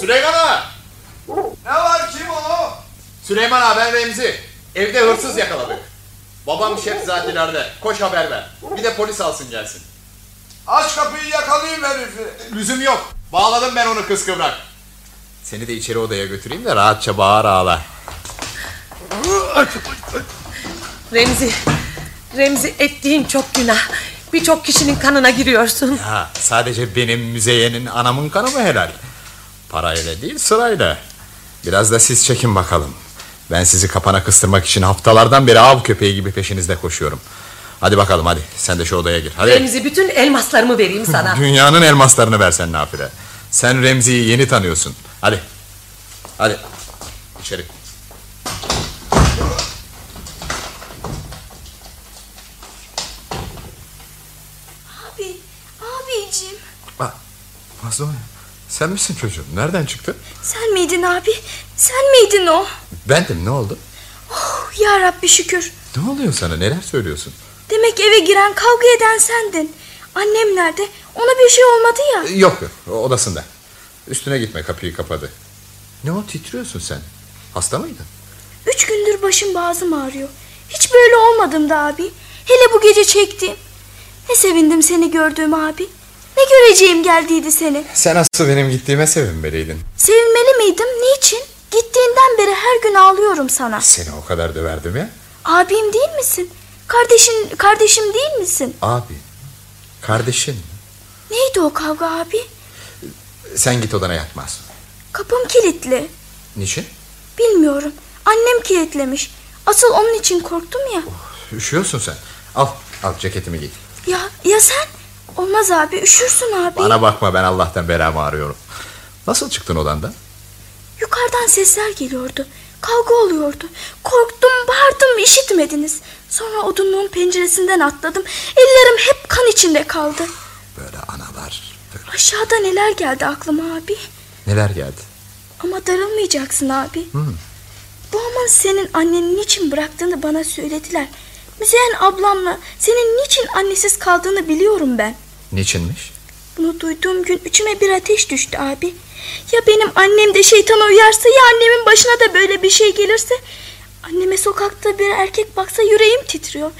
Süleyman ağa! Ne var kim o? Süleyman ağa ben Remzi. Evde hırsız yakaladık. Babam şef zatilerde. Koş haber ver. Bir de polis alsın gelsin. Aç kapıyı yakalayayım herifi. Lüzum yok. Bağladım ben onu kıskıvrak. Seni de içeri odaya götüreyim de rahatça bağır ağla. Remzi, Remzi ettiğin çok günah. Birçok kişinin kanına giriyorsun. Ha, sadece benim müzeyenin anamın kanı mı helal? Parayla değil sırayla. Biraz da siz çekin bakalım. Ben sizi kapana kıstırmak için haftalardan beri av köpeği gibi peşinizde koşuyorum. Hadi bakalım hadi sen de şu odaya gir. Hadi. Remzi bütün elmaslarımı vereyim sana. Dünyanın elmaslarını versen nafile. Sen Remzi'yi yeni tanıyorsun. Hadi. Hadi. İçeri. Abi, abicim. Ah, Mazlum sen misin çocuğum? Nereden çıktın? Sen miydin abi? Sen miydin o? Bendim ne oldu? Oh, ya Rabbi şükür. Ne oluyor sana neler söylüyorsun? Demek eve giren kavga eden sendin. Annem nerede? Ona bir şey olmadı ya. Yok yok odasında. Üstüne gitme kapıyı kapadı. Ne o titriyorsun sen? Hasta mıydın? Üç gündür başım boğazım ağrıyor. Hiç böyle olmadım da abi. Hele bu gece çektiğim. Ne sevindim seni gördüğüm abi. Ne göreceğim geldiydi seni. Sen asıl benim gittiğime sevinmeliydin. Sevinmeli miydim? Niçin? Gittiğinden beri her gün ağlıyorum sana. Seni o kadar döverdim ya. Abim değil misin? Kardeşin, kardeşim değil misin? Abi. Kardeşin. Neydi o kavga abi? Sen git odana yatmaz. Kapım kilitli. Niçin? Bilmiyorum. Annem kilitlemiş. Asıl onun için korktum ya. Üşüyorsun sen. Al al ceketimi giy. Ya ya sen? Olmaz abi üşürsün abi. Bana bakma ben Allah'tan belamı arıyorum. Nasıl çıktın odandan? Yukarıdan sesler geliyordu. Kavga oluyordu. Korktum, bağırdım, işitmediniz. Sonra odunluğun penceresinden atladım. Ellerim hep kan içinde kaldı. Böyle analar. Aşağıda neler geldi aklıma abi. Neler geldi? Ama darılmayacaksın abi. Hı. Babamın senin anneni niçin bıraktığını bana söylediler. Müzeyyen ablamla senin niçin annesiz kaldığını biliyorum ben. Niçinmiş? Bunu duyduğum gün içime bir ateş düştü abi. Ya benim annem de şeytana uyarsa ya annemin başına da böyle bir şey gelirse... Anneme sokakta bir erkek baksa yüreğim titriyor.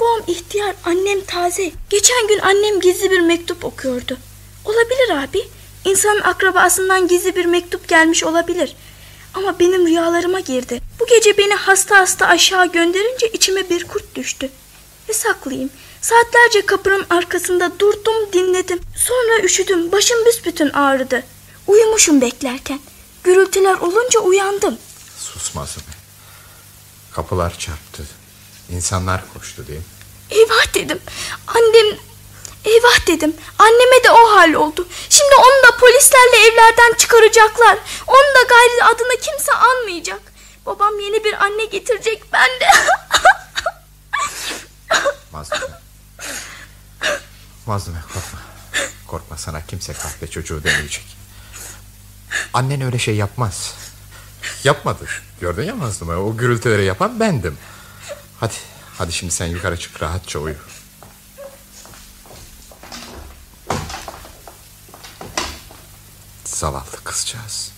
Babam ihtiyar, annem taze. Geçen gün annem gizli bir mektup okuyordu. Olabilir abi. İnsanın akrabasından gizli bir mektup gelmiş olabilir. Ama benim rüyalarıma girdi. Bu gece beni hasta hasta aşağı gönderince içime bir kurt düştü. Ne saklayayım? Saatlerce kapının arkasında durdum dinledim. Sonra üşüdüm. Başım büsbütün ağrıdı. Uyumuşum beklerken. Gürültüler olunca uyandım. Susmasın. Kapılar çarptı. İnsanlar koştu mi? Eyvah dedim. Annem... Eyvah dedim. Anneme de o hal oldu. Şimdi onu da polislerle evlerden çıkaracaklar. Onu da gayri adını kimse anmayacak. Babam yeni bir anne getirecek. Ben de... Mazlume. Mazlume korkma. Korkma sana kimse kahpe çocuğu demeyecek. Annen öyle şey yapmaz. Yapmadı. Gördün ya Mazlume o gürültüleri yapan bendim. Hadi hadi şimdi sen yukarı çık rahatça uyu. Zavallı kızcağız.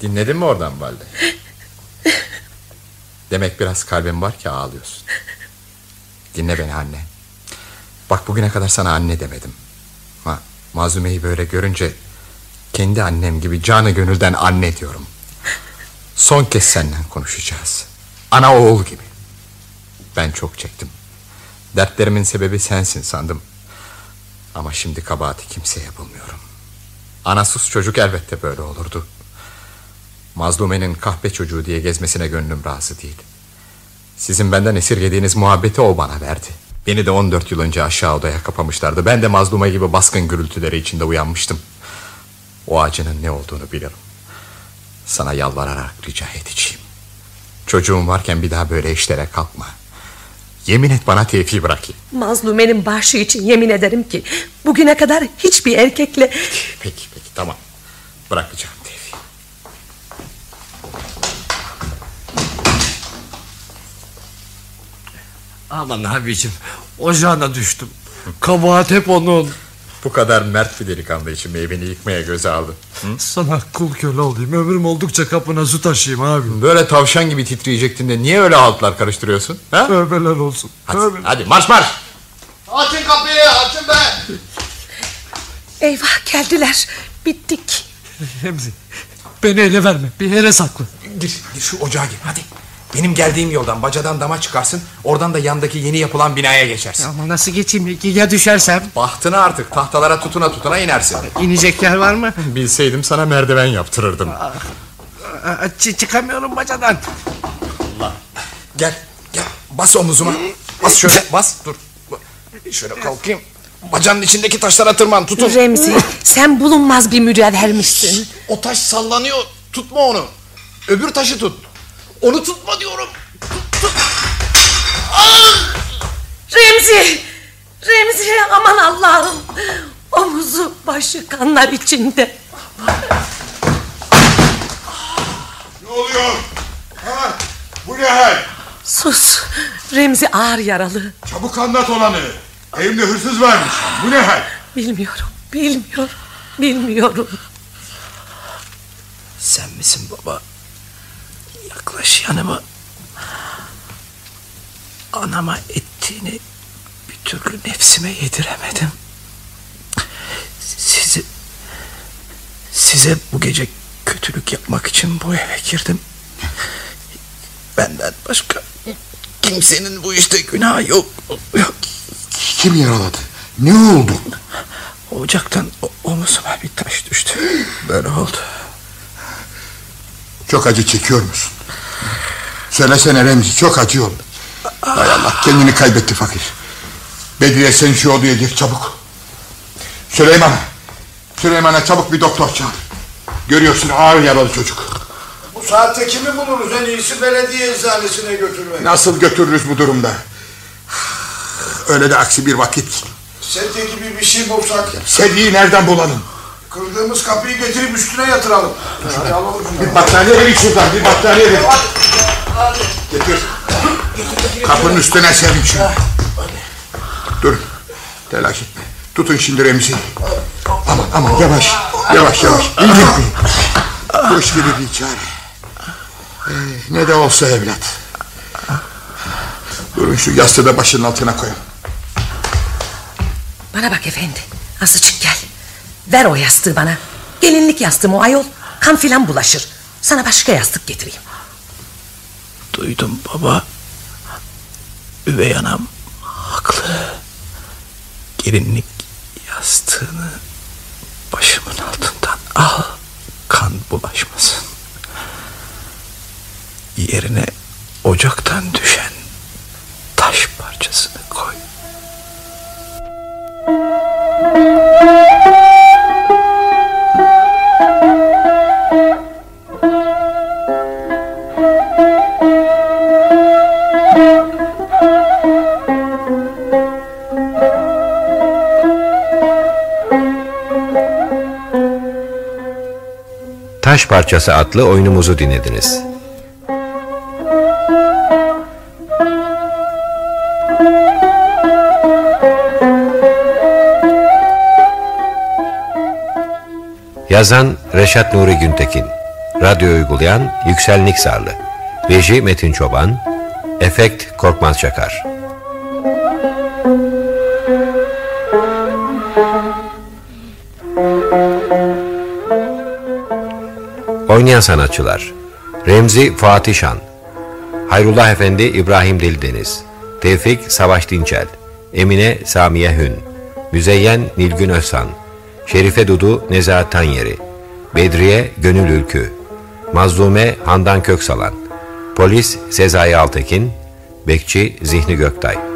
Dinledin mi oradan Balde? Demek biraz kalbin var ki ağlıyorsun. Dinle beni anne. Bak bugüne kadar sana anne demedim. Ha, Mazume'yi böyle görünce kendi annem gibi canı gönülden anne diyorum. Son kez senden konuşacağız. Ana oğul gibi. Ben çok çektim. Dertlerimin sebebi sensin sandım. Ama şimdi kabahati kimseye bulmuyorum. Anasız çocuk elbette böyle olurdu. Mazlume'nin kahpe çocuğu diye gezmesine gönlüm razı değil. Sizin benden esirgediğiniz muhabbeti o bana verdi. Beni de 14 yıl önce aşağı odaya kapamışlardı. Ben de mazlume gibi baskın gürültüleri içinde uyanmıştım. O acının ne olduğunu bilirim. Sana yalvararak rica edeceğim. Çocuğum varken bir daha böyle işlere kalkma. Yemin et bana tevfi bırakayım. Mazlumenin başı için yemin ederim ki bugüne kadar hiçbir erkekle Peki peki tamam. Bırakacağım tevfi. Aman abicim ocağına düştüm. Kabahat hep onun. Bu kadar mert bir delikanlı için evini yıkmaya göze aldı. Sana kul köle olayım. Ömrüm oldukça kapına su taşıyayım abi. Böyle tavşan gibi titreyecektin de niye öyle haltlar karıştırıyorsun? Ha? Tövbeler olsun. Hadi, Tövbe. hadi marş marş. Açın kapıyı açın be. Eyvah geldiler bittik Remzi beni ele verme bir yere sakla. Gir, gir şu ocağa gir hadi. Benim geldiğim yoldan bacadan dama çıkarsın. Oradan da yandaki yeni yapılan binaya geçersin. Ama nasıl geçeyim ya düşersem? Bahtına artık tahtalara tutuna tutuna inersin. İnecek yer var mı? Bilseydim sana merdiven yaptırırdım. Aa, çı- çıkamıyorum bacadan. Gel gel bas omuzuma. Bas şöyle bas dur. Şöyle kalkayım. Bacanın içindeki taşlara tırman tutun. Remzi sen bulunmaz bir mücevhermişsin O taş sallanıyor. Tutma onu. Öbür taşı tut. Onu tutma diyorum. Remzi Remzi aman Allah'ım Omuzu başı kanlar içinde Ne oluyor? Ha? Bu ne hal? Sus Remzi ağır yaralı Çabuk anlat olanı. Evimde hırsız varmış. Bu ne hal? Bilmiyorum bilmiyorum Bilmiyorum Sen misin baba? Yaklaş yanıma. Anama ettiğini bir türlü nefsime yediremedim. Sizi size bu gece kötülük yapmak için bu eve girdim. Benden başka kimsenin bu işte günahı yok. yok. Kim yaraladı? Ne oldu? Ocaktan o- omuzuma bir taş düştü. Böyle oldu. Çok acı çekiyor musun? Söylesene Remzi çok acıyor. Hay Allah kendini kaybetti fakir. Bedriye sen şu odaya gir çabuk. Süleyman'a. Süleyman'a çabuk bir doktor çağır. Görüyorsun ağır yaralı çocuk. Bu saatte kimi buluruz en iyisi belediye eczanesine götürmek. Nasıl götürürüz bu durumda? Öyle de aksi bir vakit. Sedye gibi bir şey bulsak. Sedyeyi nereden bulalım? Kırdığımız kapıyı getirip üstüne yatıralım. Hadi alalım şunu. Bir battaniye verin şuradan bir battaniye verin. Getir. Kapının üstüne serin şunu. Dur. Telaş etme. Tutun şimdi Remzi'yi. Aman aman yavaş. Yavaş yavaş. İndirmeyin. Bu iş gibi bir çare. Ee, ne de olsa evlat. Durun şu yastığı da başının altına koyun. Bana bak efendi azıcık gel Ver o yastığı bana Gelinlik yastığım o ayol Kan filan bulaşır Sana başka yastık getireyim Duydum baba. Üvey anam haklı. Gelinlik yastığını başımın altından al. Kan bulaşmasın. Yerine ocaktan düşen taş parçasını koy. Taş Parçası adlı oyunumuzu dinlediniz. Yazan Reşat Nuri Güntekin Radyo uygulayan Yüksel Niksarlı Reji Metin Çoban Efekt Korkmaz Çakar Oynayan sanatçılar. Remzi Fatih Şan. Hayrullah Efendi İbrahim Delideniz Tevfik Savaş Dinçel. Emine Samiye Hün. Müzeyyen Nilgün Özsan Şerife Dudu Nezahat Tanyeri. Bedriye Gönül Ülkü. Mazlume Handan Köksalan. Polis Sezai Altekin. Bekçi Zihni Göktay